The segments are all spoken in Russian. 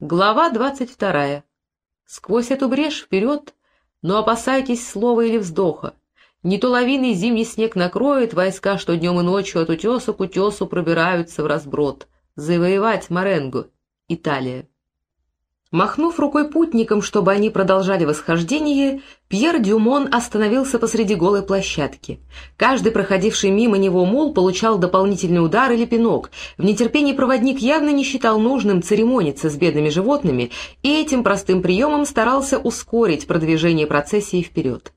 Глава двадцать вторая. Сквозь эту брешь вперед, но опасайтесь слова или вздоха. Не то лавиной зимний снег накроет войска, что днем и ночью от утеса к утесу пробираются в разброд. Завоевать Моренгу. Италия. Махнув рукой путникам, чтобы они продолжали восхождение, Пьер Дюмон остановился посреди голой площадки. Каждый проходивший мимо него мул получал дополнительный удар или пинок. В нетерпении проводник явно не считал нужным церемониться с бедными животными и этим простым приемом старался ускорить продвижение процессии вперед.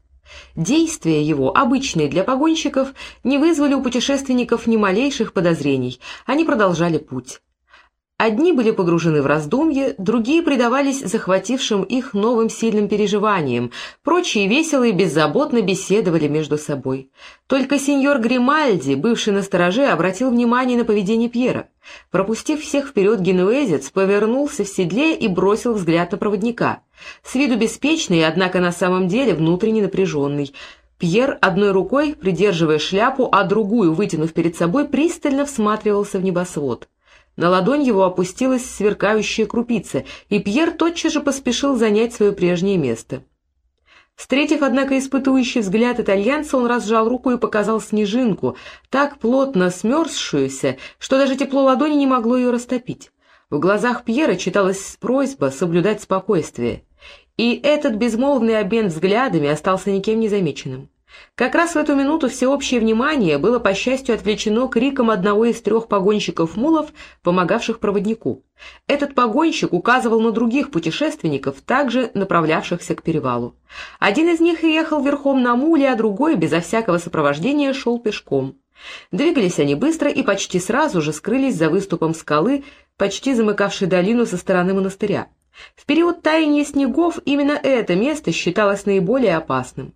Действия его, обычные для погонщиков, не вызвали у путешественников ни малейших подозрений, они продолжали путь. Одни были погружены в раздумье, другие предавались захватившим их новым сильным переживаниям, прочие весело и беззаботно беседовали между собой. Только сеньор Гримальди, бывший на стороже, обратил внимание на поведение Пьера. Пропустив всех вперед генуэзец, повернулся в седле и бросил взгляд на проводника. С виду беспечный, однако на самом деле внутренне напряженный. Пьер одной рукой, придерживая шляпу, а другую, вытянув перед собой, пристально всматривался в небосвод. На ладонь его опустилась сверкающая крупица, и Пьер тотчас же поспешил занять свое прежнее место. Встретив, однако, испытующий взгляд итальянца, он разжал руку и показал снежинку, так плотно смерзшуюся, что даже тепло ладони не могло ее растопить. В глазах Пьера читалась просьба соблюдать спокойствие, и этот безмолвный обмен взглядами остался никем не замеченным. Как раз в эту минуту всеобщее внимание было, по счастью, отвлечено криком одного из трех погонщиков мулов, помогавших проводнику. Этот погонщик указывал на других путешественников, также направлявшихся к перевалу. Один из них ехал верхом на муле, а другой, безо всякого сопровождения, шел пешком. Двигались они быстро и почти сразу же скрылись за выступом скалы, почти замыкавшей долину со стороны монастыря. В период таяния снегов именно это место считалось наиболее опасным.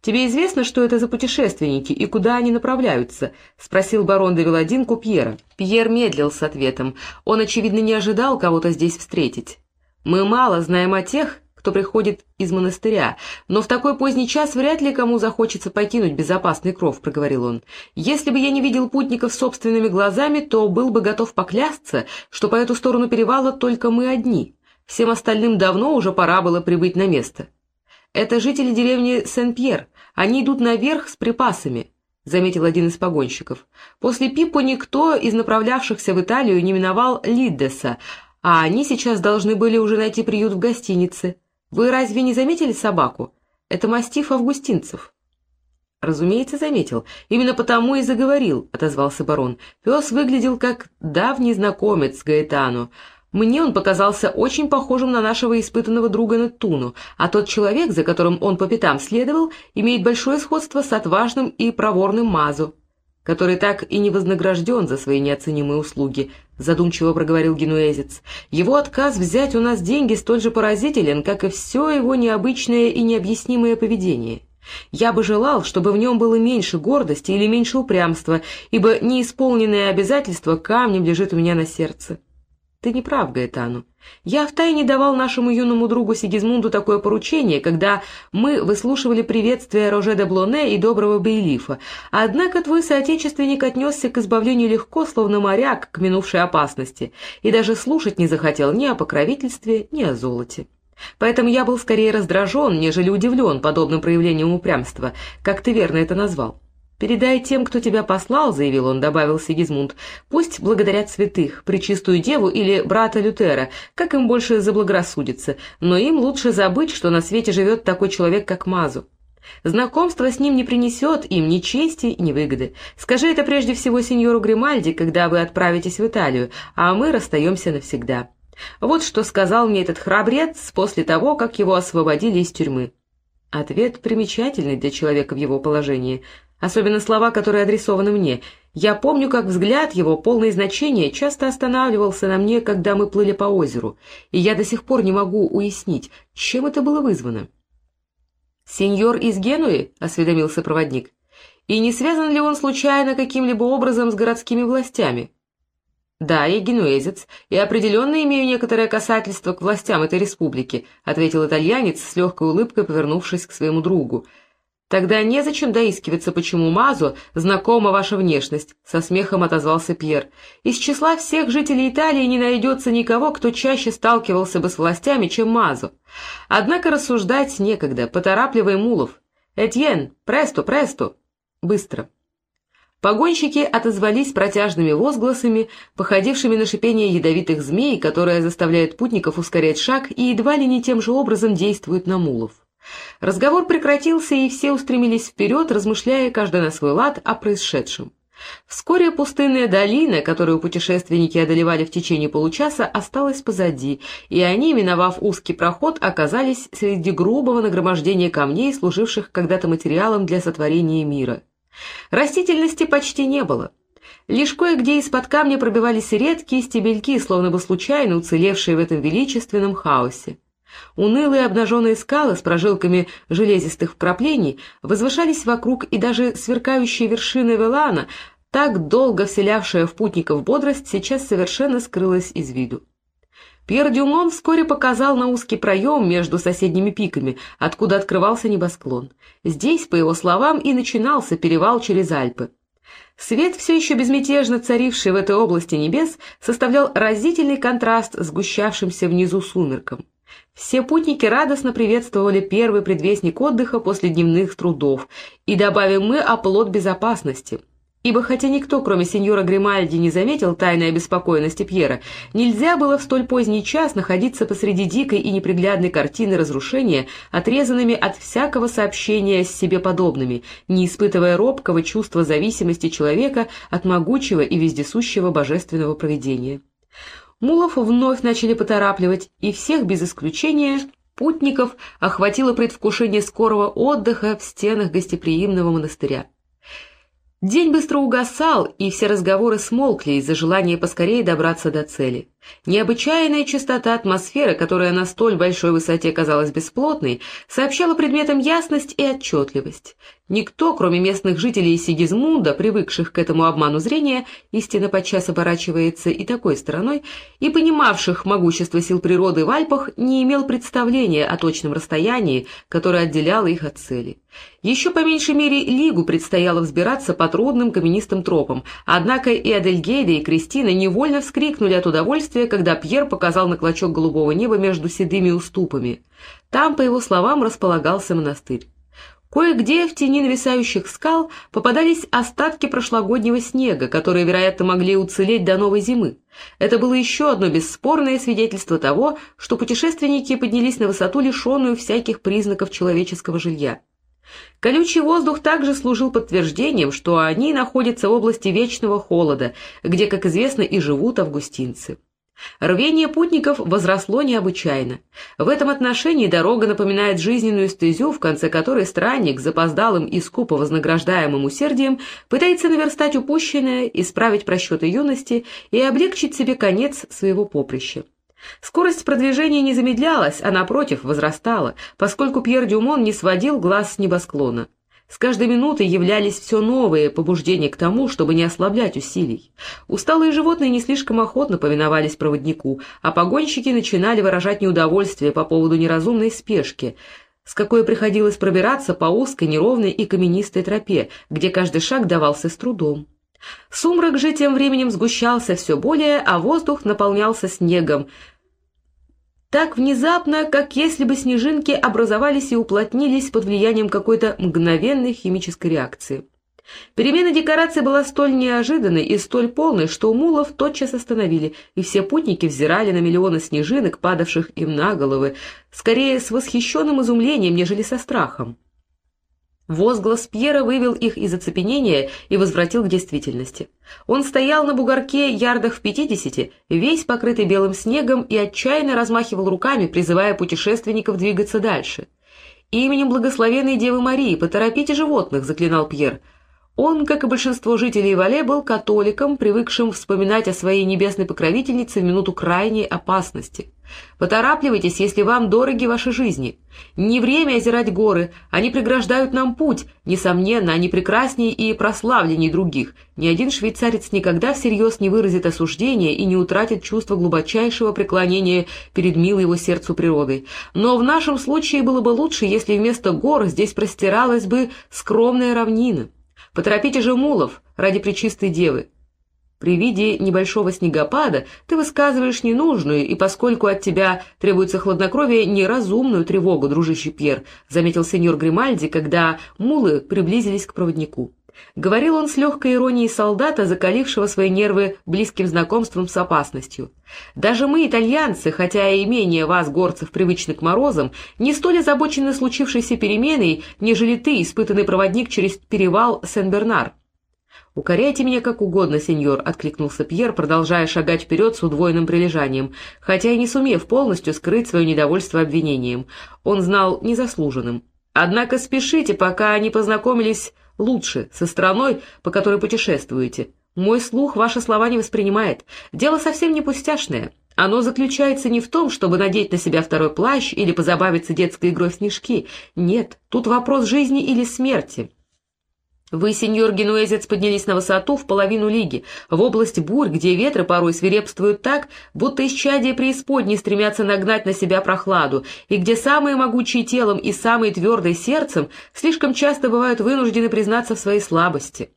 «Тебе известно, что это за путешественники и куда они направляются?» — спросил барон де Веладин Пьера. Пьер медлил с ответом. Он, очевидно, не ожидал кого-то здесь встретить. «Мы мало знаем о тех, кто приходит из монастыря, но в такой поздний час вряд ли кому захочется покинуть безопасный кров», — проговорил он. «Если бы я не видел путников собственными глазами, то был бы готов поклясться, что по эту сторону перевала только мы одни. Всем остальным давно уже пора было прибыть на место». «Это жители деревни Сен-Пьер. Они идут наверх с припасами», — заметил один из погонщиков. «После Пиппо никто из направлявшихся в Италию не миновал Лиддеса, а они сейчас должны были уже найти приют в гостинице. Вы разве не заметили собаку? Это мастиф августинцев». «Разумеется, заметил. Именно потому и заговорил», — отозвался барон. «Пес выглядел как давний знакомец Гаэтану. Мне он показался очень похожим на нашего испытанного друга Неттуну, а тот человек, за которым он по пятам следовал, имеет большое сходство с отважным и проворным Мазу, который так и не вознагражден за свои неоценимые услуги, задумчиво проговорил генуэзец. Его отказ взять у нас деньги столь же поразителен, как и все его необычное и необъяснимое поведение. Я бы желал, чтобы в нем было меньше гордости или меньше упрямства, ибо неисполненное обязательство камнем лежит у меня на сердце. Ты не прав, Гаэтану. Я втайне давал нашему юному другу Сигизмунду такое поручение, когда мы выслушивали приветствия Роже де Блоне и доброго Бейлифа. Однако твой соотечественник отнесся к избавлению легко, словно моряк, к минувшей опасности, и даже слушать не захотел ни о покровительстве, ни о золоте. Поэтому я был скорее раздражен, нежели удивлен подобным проявлением упрямства, как ты верно это назвал. «Передай тем, кто тебя послал», — заявил он, — добавил Сигизмунд, — «пусть благодарят святых, Пречистую Деву или брата Лютера, как им больше заблагорассудится, но им лучше забыть, что на свете живет такой человек, как Мазу. Знакомство с ним не принесет им ни чести, ни выгоды. Скажи это прежде всего сеньору Гримальди, когда вы отправитесь в Италию, а мы расстаемся навсегда». Вот что сказал мне этот храбрец после того, как его освободили из тюрьмы. Ответ примечательный для человека в его положении — особенно слова, которые адресованы мне. Я помню, как взгляд его, полное значение, часто останавливался на мне, когда мы плыли по озеру, и я до сих пор не могу уяснить, чем это было вызвано. «Сеньор из Генуи?» — осведомился проводник. «И не связан ли он случайно каким-либо образом с городскими властями?» «Да, я генуэзец, и определенно имею некоторое касательство к властям этой республики», — ответил итальянец с легкой улыбкой, повернувшись к своему другу. Тогда незачем доискиваться, почему Мазу знакома ваша внешность, — со смехом отозвался Пьер. Из числа всех жителей Италии не найдется никого, кто чаще сталкивался бы с властями, чем Мазу. Однако рассуждать некогда, поторапливай мулов. Этьен, престо, престо! Быстро. Погонщики отозвались протяжными возгласами, походившими на шипение ядовитых змей, которое заставляет путников ускорять шаг и едва ли не тем же образом действует на мулов. Разговор прекратился, и все устремились вперед, размышляя каждый на свой лад о происшедшем. Вскоре пустынная долина, которую путешественники одолевали в течение получаса, осталась позади, и они, миновав узкий проход, оказались среди грубого нагромождения камней, служивших когда-то материалом для сотворения мира. Растительности почти не было. Лишь кое-где из-под камня пробивались редкие стебельки, словно бы случайно уцелевшие в этом величественном хаосе. Унылые обнаженные скалы с прожилками железистых вкраплений возвышались вокруг, и даже сверкающая вершина Велана, так долго вселявшая в путников бодрость, сейчас совершенно скрылась из виду. Пьер Дюмон вскоре показал на узкий проем между соседними пиками, откуда открывался небосклон. Здесь, по его словам, и начинался перевал через Альпы. Свет, все еще безмятежно царивший в этой области небес, составлял разительный контраст с сгущавшимся внизу сумерком. Все путники радостно приветствовали первый предвестник отдыха после дневных трудов, и добавим мы оплот безопасности. Ибо хотя никто, кроме сеньора Гримальди, не заметил тайной обеспокоенности Пьера, нельзя было в столь поздний час находиться посреди дикой и неприглядной картины разрушения, отрезанными от всякого сообщения с себе подобными, не испытывая робкого чувства зависимости человека от могучего и вездесущего божественного провидения. Мулов вновь начали поторапливать, и всех без исключения путников охватило предвкушение скорого отдыха в стенах гостеприимного монастыря. День быстро угасал, и все разговоры смолкли из-за желания поскорее добраться до цели. Необычайная чистота атмосферы, которая на столь большой высоте казалась бесплотной, сообщала предметам ясность и отчетливость. Никто, кроме местных жителей Сигизмунда, привыкших к этому обману зрения, истинно подчас оборачивается и такой стороной, и понимавших могущество сил природы в Альпах, не имел представления о точном расстоянии, которое отделяло их от цели. Еще по меньшей мере Лигу предстояло взбираться по трудным каменистым тропам, однако и Адельгейда, и Кристина невольно вскрикнули от удовольствия, когда Пьер показал на клочок голубого неба между седыми уступами. Там, по его словам, располагался монастырь. Кое-где в тени нависающих скал попадались остатки прошлогоднего снега, которые, вероятно, могли уцелеть до новой зимы. Это было еще одно бесспорное свидетельство того, что путешественники поднялись на высоту, лишенную всяких признаков человеческого жилья. Колючий воздух также служил подтверждением, что они находятся в области вечного холода, где, как известно, и живут августинцы. Рвение путников возросло необычайно. В этом отношении дорога напоминает жизненную стезю, в конце которой странник, запоздалым и скупо вознаграждаемым усердием, пытается наверстать упущенное, исправить просчеты юности и облегчить себе конец своего поприща. Скорость продвижения не замедлялась, а напротив возрастала, поскольку Пьер Дюмон не сводил глаз с небосклона. С каждой минутой являлись все новые побуждения к тому, чтобы не ослаблять усилий. Усталые животные не слишком охотно повиновались проводнику, а погонщики начинали выражать неудовольствие по поводу неразумной спешки, с какой приходилось пробираться по узкой, неровной и каменистой тропе, где каждый шаг давался с трудом. Сумрак же тем временем сгущался все более, а воздух наполнялся снегом, так внезапно, как если бы снежинки образовались и уплотнились под влиянием какой-то мгновенной химической реакции. Перемена декорации была столь неожиданной и столь полной, что мулов тотчас остановили, и все путники взирали на миллионы снежинок, падавших им на головы, скорее с восхищенным изумлением, нежели со страхом. Возглас Пьера вывел их из оцепенения и возвратил к действительности. Он стоял на бугорке ярдах в пятидесяти, весь покрытый белым снегом, и отчаянно размахивал руками, призывая путешественников двигаться дальше. «Именем благословенной Девы Марии поторопите животных», — заклинал Пьер. Он, как и большинство жителей Вале, был католиком, привыкшим вспоминать о своей небесной покровительнице в минуту крайней опасности. Поторапливайтесь, если вам дороги ваши жизни. Не время озирать горы, они преграждают нам путь. Несомненно, они прекраснее и прославленнее других. Ни один швейцарец никогда всерьез не выразит осуждения и не утратит чувство глубочайшего преклонения перед милой его сердцу природой. Но в нашем случае было бы лучше, если вместо гор здесь простиралась бы скромная равнина. Поторопите же мулов ради пречистой девы. При виде небольшого снегопада ты высказываешь ненужную, и поскольку от тебя требуется хладнокровие, неразумную тревогу, дружище Пьер, заметил сеньор Гримальди, когда мулы приблизились к проводнику. Говорил он с легкой иронией солдата, закалившего свои нервы близким знакомством с опасностью. «Даже мы, итальянцы, хотя и менее вас, горцев, привычны к морозам, не столь озабочены случившейся переменой, нежели ты, испытанный проводник через перевал Сен-Бернар». «Укоряйте меня как угодно, сеньор», — откликнулся Пьер, продолжая шагать вперед с удвоенным прилежанием, хотя и не сумев полностью скрыть свое недовольство обвинением. Он знал незаслуженным. «Однако спешите, пока не познакомились лучше со страной, по которой путешествуете. Мой слух ваши слова не воспринимает. Дело совсем не пустяшное. Оно заключается не в том, чтобы надеть на себя второй плащ или позабавиться детской игрой в снежки. Нет, тут вопрос жизни или смерти. Вы, сеньор генуэзец, поднялись на высоту в половину лиги, в область бурь, где ветры порой свирепствуют так, будто исчадия преисподней стремятся нагнать на себя прохладу, и где самые могучие телом и самые твердые сердцем слишком часто бывают вынуждены признаться в своей слабости.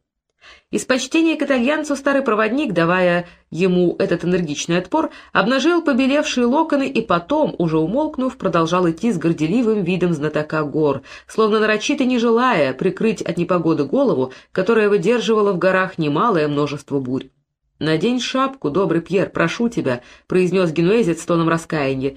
Из почтения к итальянцу старый проводник, давая ему этот энергичный отпор, обнажил побелевшие локоны и потом, уже умолкнув, продолжал идти с горделивым видом знатока гор, словно нарочито не желая прикрыть от непогоды голову, которая выдерживала в горах немалое множество бурь. «Надень шапку, добрый Пьер, прошу тебя», — произнес генуэзец с тоном раскаяния.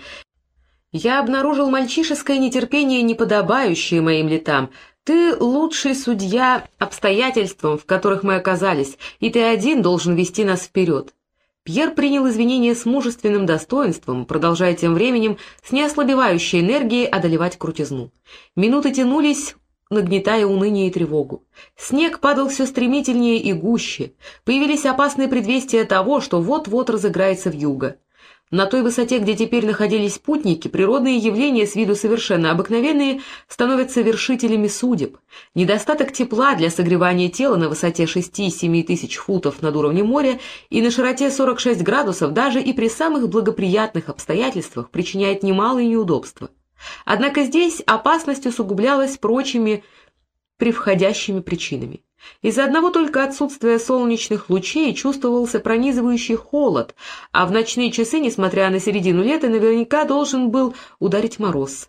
«Я обнаружил мальчишеское нетерпение, неподобающее моим летам. Ты лучший судья обстоятельствам, в которых мы оказались, и ты один должен вести нас вперед. Пьер принял извинения с мужественным достоинством, продолжая тем временем с неослабевающей энергией одолевать крутизну. Минуты тянулись, нагнетая уныние и тревогу. Снег падал все стремительнее и гуще. Появились опасные предвестия того, что вот-вот разыграется вьюга. На той высоте, где теперь находились путники, природные явления с виду совершенно обыкновенные становятся вершителями судеб. Недостаток тепла для согревания тела на высоте 6-7 тысяч футов над уровнем моря и на широте 46 градусов даже и при самых благоприятных обстоятельствах причиняет немалые неудобства. Однако здесь опасность усугублялась прочими превходящими причинами. Из-за одного только отсутствия солнечных лучей чувствовался пронизывающий холод, а в ночные часы, несмотря на середину лета, наверняка должен был ударить мороз.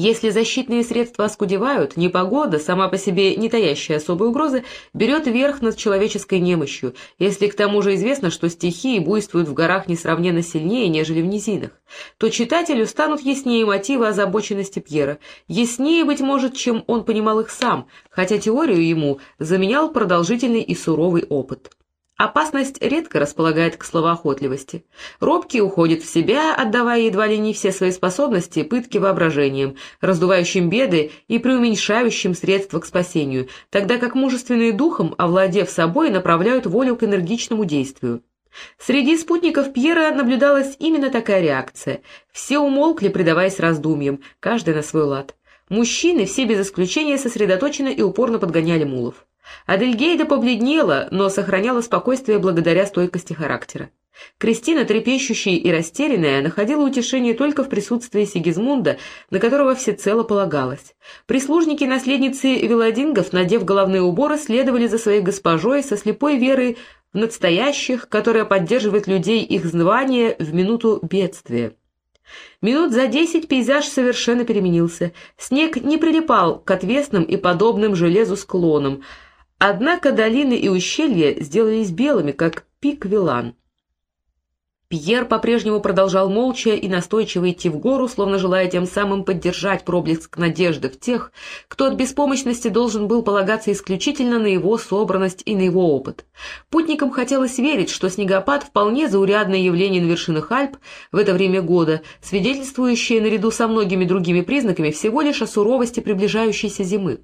Если защитные средства оскудевают, непогода, сама по себе не таящая особой угрозы, берет верх над человеческой немощью, если к тому же известно, что стихии буйствуют в горах несравненно сильнее, нежели в низинах, то читателю станут яснее мотивы озабоченности Пьера, яснее, быть может, чем он понимал их сам, хотя теорию ему заменял продолжительный и суровый опыт. Опасность редко располагает к словоохотливости. Робкий уходит в себя, отдавая едва ли не все свои способности пытки воображением, раздувающим беды и преуменьшающим средства к спасению, тогда как мужественные духом, овладев собой, направляют волю к энергичному действию. Среди спутников Пьера наблюдалась именно такая реакция. Все умолкли, предаваясь раздумьям, каждый на свой лад. Мужчины все без исключения сосредоточенно и упорно подгоняли мулов. Адельгейда побледнела, но сохраняла спокойствие благодаря стойкости характера. Кристина, трепещущая и растерянная, находила утешение только в присутствии Сигизмунда, на которого всецело полагалась. Прислужники наследницы Виладингов, надев головные уборы, следовали за своей госпожой со слепой верой в надстоящих, которая поддерживает людей их звания в минуту бедствия. Минут за десять пейзаж совершенно переменился. Снег не прилипал к отвесным и подобным железу склонам, Однако долины и ущелья сделались белыми, как пик Вилан. Пьер по-прежнему продолжал молча и настойчиво идти в гору, словно желая тем самым поддержать проблеск надежды в тех, кто от беспомощности должен был полагаться исключительно на его собранность и на его опыт. Путникам хотелось верить, что снегопад — вполне заурядное явление на вершинах Альп в это время года, свидетельствующее наряду со многими другими признаками всего лишь о суровости приближающейся зимы.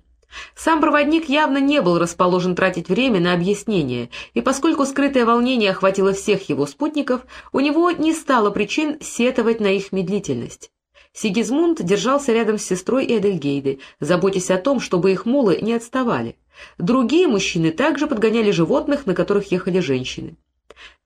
Сам проводник явно не был расположен тратить время на объяснение, и поскольку скрытое волнение охватило всех его спутников, у него не стало причин сетовать на их медлительность. Сигизмунд держался рядом с сестрой и Эдельгейдой, заботясь о том, чтобы их мулы не отставали. Другие мужчины также подгоняли животных, на которых ехали женщины.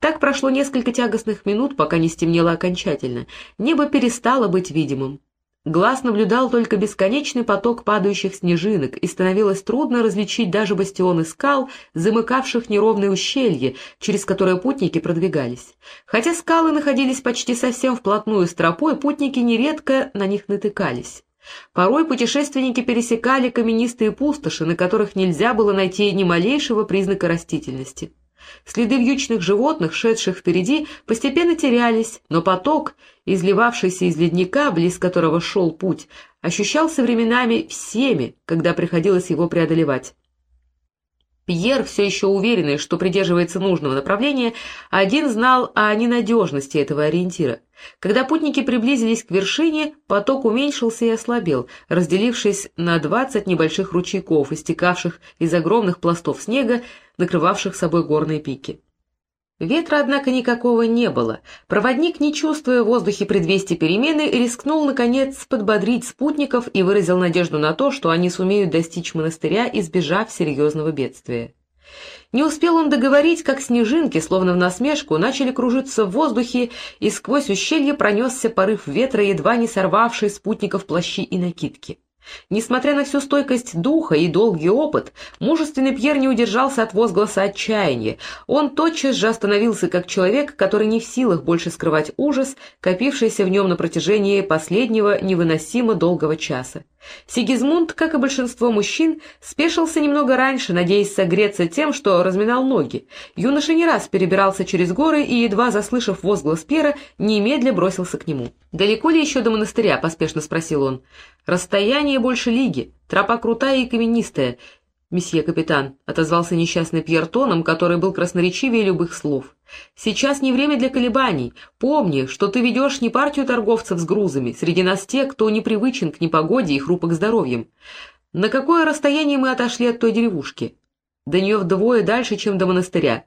Так прошло несколько тягостных минут, пока не стемнело окончательно. Небо перестало быть видимым. Глаз наблюдал только бесконечный поток падающих снежинок, и становилось трудно различить даже бастионы скал, замыкавших неровные ущелья, через которые путники продвигались. Хотя скалы находились почти совсем вплотную с тропой, путники нередко на них натыкались. Порой путешественники пересекали каменистые пустоши, на которых нельзя было найти ни малейшего признака растительности. Следы вьючных животных, шедших впереди, постепенно терялись, но поток, изливавшийся из ледника, близ которого шел путь, ощущался временами всеми, когда приходилось его преодолевать. Пьер, все еще уверенный, что придерживается нужного направления, один знал о ненадежности этого ориентира. Когда путники приблизились к вершине, поток уменьшился и ослабел, разделившись на двадцать небольших ручейков, истекавших из огромных пластов снега, накрывавших собой горные пики. Ветра, однако, никакого не было. Проводник, не чувствуя в воздухе предвестия перемены, рискнул, наконец, подбодрить спутников и выразил надежду на то, что они сумеют достичь монастыря, избежав серьезного бедствия. Не успел он договорить, как снежинки, словно в насмешку, начали кружиться в воздухе, и сквозь ущелье пронесся порыв ветра, едва не сорвавший спутников плащи и накидки. Несмотря на всю стойкость духа и долгий опыт, мужественный Пьер не удержался от возгласа отчаяния. Он тотчас же остановился как человек, который не в силах больше скрывать ужас, копившийся в нем на протяжении последнего невыносимо долгого часа. Сигизмунд, как и большинство мужчин, спешился немного раньше, надеясь согреться тем, что разминал ноги. Юноша не раз перебирался через горы и, едва заслышав возглас Пьера, немедля бросился к нему. «Далеко ли еще до монастыря?» — поспешно спросил он. «Расстояние больше лиги, тропа крутая и каменистая». «Месье капитан», — отозвался несчастный Пьер тоном, который был красноречивее любых слов. «Сейчас не время для колебаний. Помни, что ты ведешь не партию торговцев с грузами, среди нас те, кто непривычен к непогоде и хрупок здоровьем. На какое расстояние мы отошли от той деревушки? До нее вдвое дальше, чем до монастыря».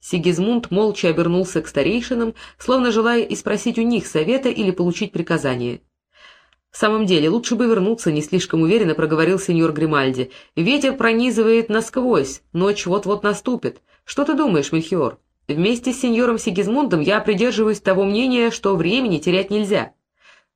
Сигизмунд молча обернулся к старейшинам, словно желая и спросить у них совета или получить приказание. «В самом деле, лучше бы вернуться», — не слишком уверенно проговорил сеньор Гримальди. «Ветер пронизывает насквозь, ночь вот-вот наступит. Что ты думаешь, Мельхиор? Вместе с сеньором Сигизмундом я придерживаюсь того мнения, что времени терять нельзя».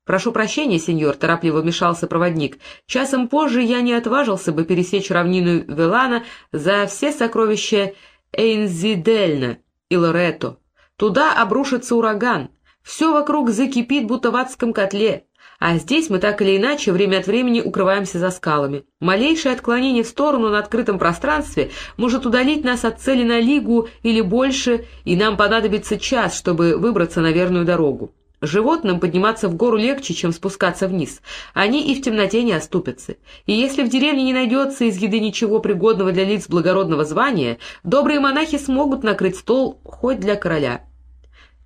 «Прошу прощения, сеньор», — торопливо вмешался проводник. «Часом позже я не отважился бы пересечь равнину Велана за все сокровища Эйнзидельна и Лоретто. Туда обрушится ураган. Все вокруг закипит, будто в адском котле. А здесь мы так или иначе время от времени укрываемся за скалами. Малейшее отклонение в сторону на открытом пространстве может удалить нас от цели на лигу или больше, и нам понадобится час, чтобы выбраться на верную дорогу. Животным подниматься в гору легче, чем спускаться вниз. Они и в темноте не оступятся. И если в деревне не найдется из еды ничего пригодного для лиц благородного звания, добрые монахи смогут накрыть стол хоть для короля.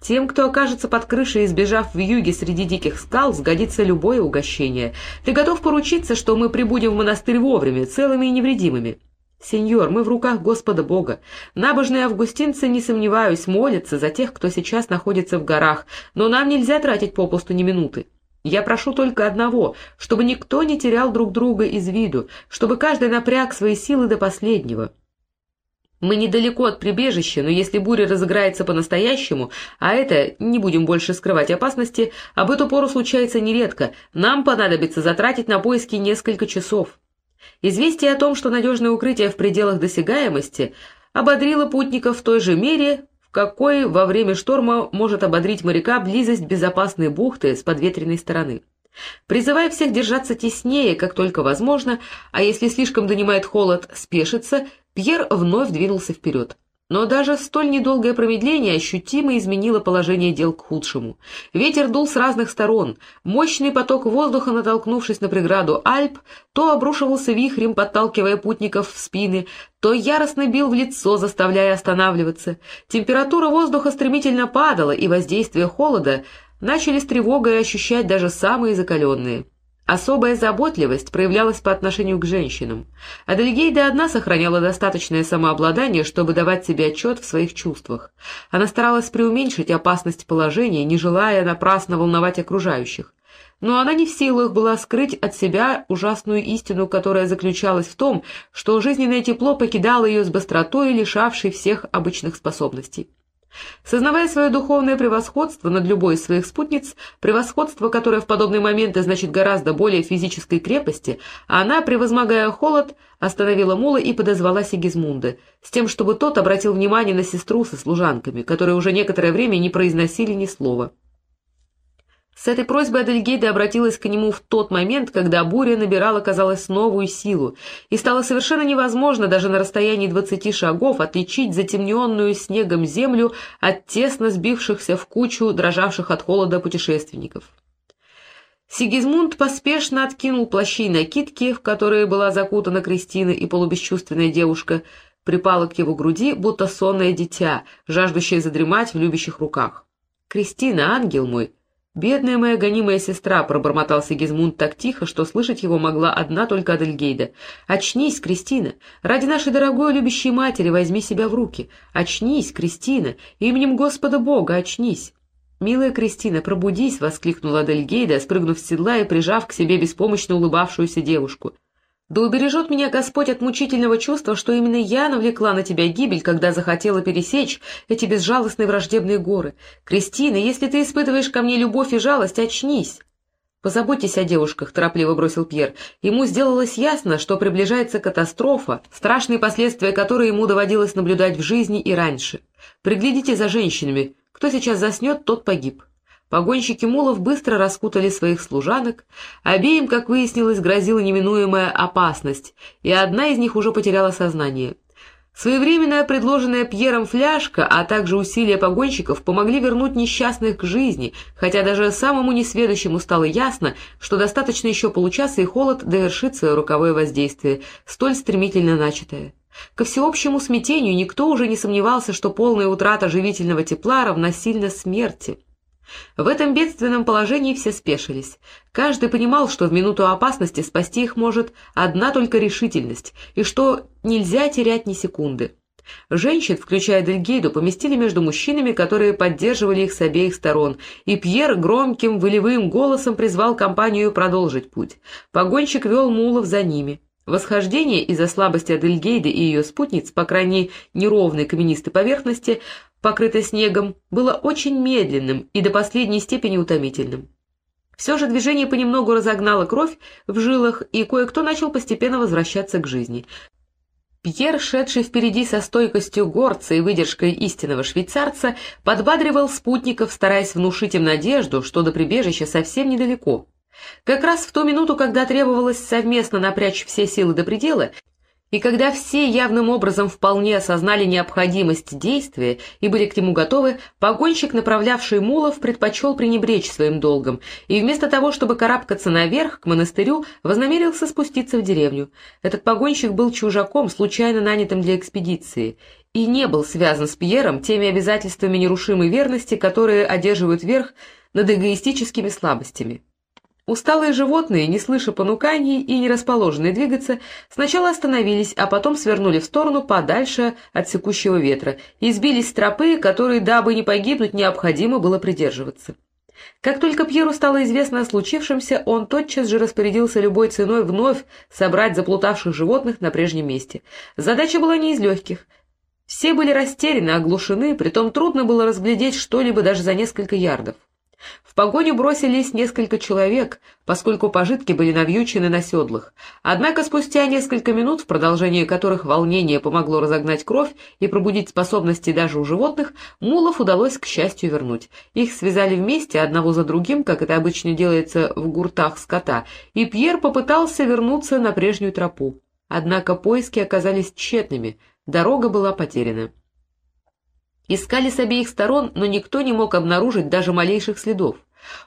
Тем, кто окажется под крышей, избежав в юге среди диких скал, сгодится любое угощение. Ты готов поручиться, что мы прибудем в монастырь вовремя, целыми и невредимыми?» «Сеньор, мы в руках Господа Бога. Набожные августинцы, не сомневаюсь, молятся за тех, кто сейчас находится в горах, но нам нельзя тратить попусту ни минуты. Я прошу только одного, чтобы никто не терял друг друга из виду, чтобы каждый напряг свои силы до последнего. Мы недалеко от прибежища, но если буря разыграется по-настоящему, а это, не будем больше скрывать опасности, об эту пору случается нередко, нам понадобится затратить на поиски несколько часов. Известие о том, что надежное укрытие в пределах досягаемости, ободрило путников в той же мере, в какой во время шторма может ободрить моряка близость безопасной бухты с подветренной стороны. Призывая всех держаться теснее, как только возможно, а если слишком донимает холод, спешиться, Пьер вновь двинулся вперед. Но даже столь недолгое промедление ощутимо изменило положение дел к худшему. Ветер дул с разных сторон. Мощный поток воздуха, натолкнувшись на преграду Альп, то обрушивался вихрем, подталкивая путников в спины, то яростно бил в лицо, заставляя останавливаться. Температура воздуха стремительно падала, и воздействие холода начали с тревогой ощущать даже самые закаленные. Особая заботливость проявлялась по отношению к женщинам. Адельгейда одна сохраняла достаточное самообладание, чтобы давать себе отчет в своих чувствах. Она старалась преуменьшить опасность положения, не желая напрасно волновать окружающих. Но она не в силах была скрыть от себя ужасную истину, которая заключалась в том, что жизненное тепло покидало ее с быстротой, лишавшей всех обычных способностей. Сознавая свое духовное превосходство над любой из своих спутниц, превосходство, которое в подобные моменты значит гораздо более физической крепости, она, превозмогая холод, остановила мула и подозвала Сигизмунда, с тем, чтобы тот обратил внимание на сестру со служанками, которые уже некоторое время не произносили ни слова. С этой просьбой Адельгейда обратилась к нему в тот момент, когда буря набирала, казалось, новую силу, и стало совершенно невозможно даже на расстоянии двадцати шагов отличить затемненную снегом землю от тесно сбившихся в кучу дрожавших от холода путешественников. Сигизмунд поспешно откинул плащи и накидки, в которые была закутана Кристина и полубесчувственная девушка, припала к его груди, будто сонное дитя, жаждущее задремать в любящих руках. «Кристина, ангел мой!» «Бедная моя гонимая сестра», — пробормотал Сигизмунд так тихо, что слышать его могла одна только Адельгейда. «Очнись, Кристина! Ради нашей дорогой любящей матери возьми себя в руки! Очнись, Кристина! Именем Господа Бога очнись!» «Милая Кристина, пробудись!» — воскликнула Адельгейда, спрыгнув с седла и прижав к себе беспомощно улыбавшуюся девушку. Да убережет меня Господь от мучительного чувства, что именно я навлекла на тебя гибель, когда захотела пересечь эти безжалостные враждебные горы. Кристина, если ты испытываешь ко мне любовь и жалость, очнись. «Позаботьтесь о девушках», — торопливо бросил Пьер. Ему сделалось ясно, что приближается катастрофа, страшные последствия которой ему доводилось наблюдать в жизни и раньше. «Приглядите за женщинами. Кто сейчас заснет, тот погиб». Погонщики мулов быстро раскутали своих служанок, обеим, как выяснилось, грозила неминуемая опасность, и одна из них уже потеряла сознание. Своевременная предложенная Пьером фляжка, а также усилия погонщиков помогли вернуть несчастных к жизни, хотя даже самому несведущему стало ясно, что достаточно еще получаса и холод довершит свое руковое воздействие, столь стремительно начатое. Ко всеобщему смятению никто уже не сомневался, что полная утрата живительного тепла равносильна смерти. В этом бедственном положении все спешились. Каждый понимал, что в минуту опасности спасти их может одна только решительность, и что нельзя терять ни секунды. Женщин, включая Дельгейду, поместили между мужчинами, которые поддерживали их с обеих сторон, и Пьер громким волевым голосом призвал компанию продолжить путь. Погонщик вел мулов за ними. Восхождение из-за слабости Адельгейды и ее спутниц по крайней неровной каменистой поверхности покрытой снегом, было очень медленным и до последней степени утомительным. Все же движение понемногу разогнало кровь в жилах, и кое-кто начал постепенно возвращаться к жизни. Пьер, шедший впереди со стойкостью горца и выдержкой истинного швейцарца, подбадривал спутников, стараясь внушить им надежду, что до прибежища совсем недалеко. Как раз в ту минуту, когда требовалось совместно напрячь все силы до предела, и когда все явным образом вполне осознали необходимость действия и были к нему готовы, погонщик, направлявший мулов, предпочел пренебречь своим долгом, и вместо того, чтобы карабкаться наверх, к монастырю, вознамерился спуститься в деревню. Этот погонщик был чужаком, случайно нанятым для экспедиции, и не был связан с Пьером теми обязательствами нерушимой верности, которые одерживают верх над эгоистическими слабостями. Усталые животные, не слыша понуканий и не расположенные двигаться, сначала остановились, а потом свернули в сторону подальше от секущего ветра и сбились с тропы, которой, дабы не погибнуть, необходимо было придерживаться. Как только Пьеру стало известно о случившемся, он тотчас же распорядился любой ценой вновь собрать заплутавших животных на прежнем месте. Задача была не из легких. Все были растеряны, оглушены, притом трудно было разглядеть что-либо даже за несколько ярдов. Погоню бросились несколько человек, поскольку пожитки были навьючены на седлах. Однако спустя несколько минут, в продолжении которых волнение помогло разогнать кровь и пробудить способности даже у животных, мулов удалось, к счастью, вернуть. Их связали вместе, одного за другим, как это обычно делается в гуртах скота, и Пьер попытался вернуться на прежнюю тропу. Однако поиски оказались тщетными, дорога была потеряна. Искали с обеих сторон, но никто не мог обнаружить даже малейших следов.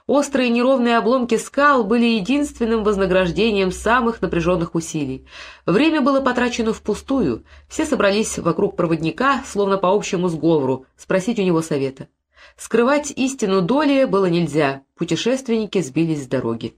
Острые неровные обломки скал были единственным вознаграждением самых напряженных усилий. Время было потрачено впустую, все собрались вокруг проводника, словно по общему сговору, спросить у него совета. Скрывать истину доли было нельзя, путешественники сбились с дороги.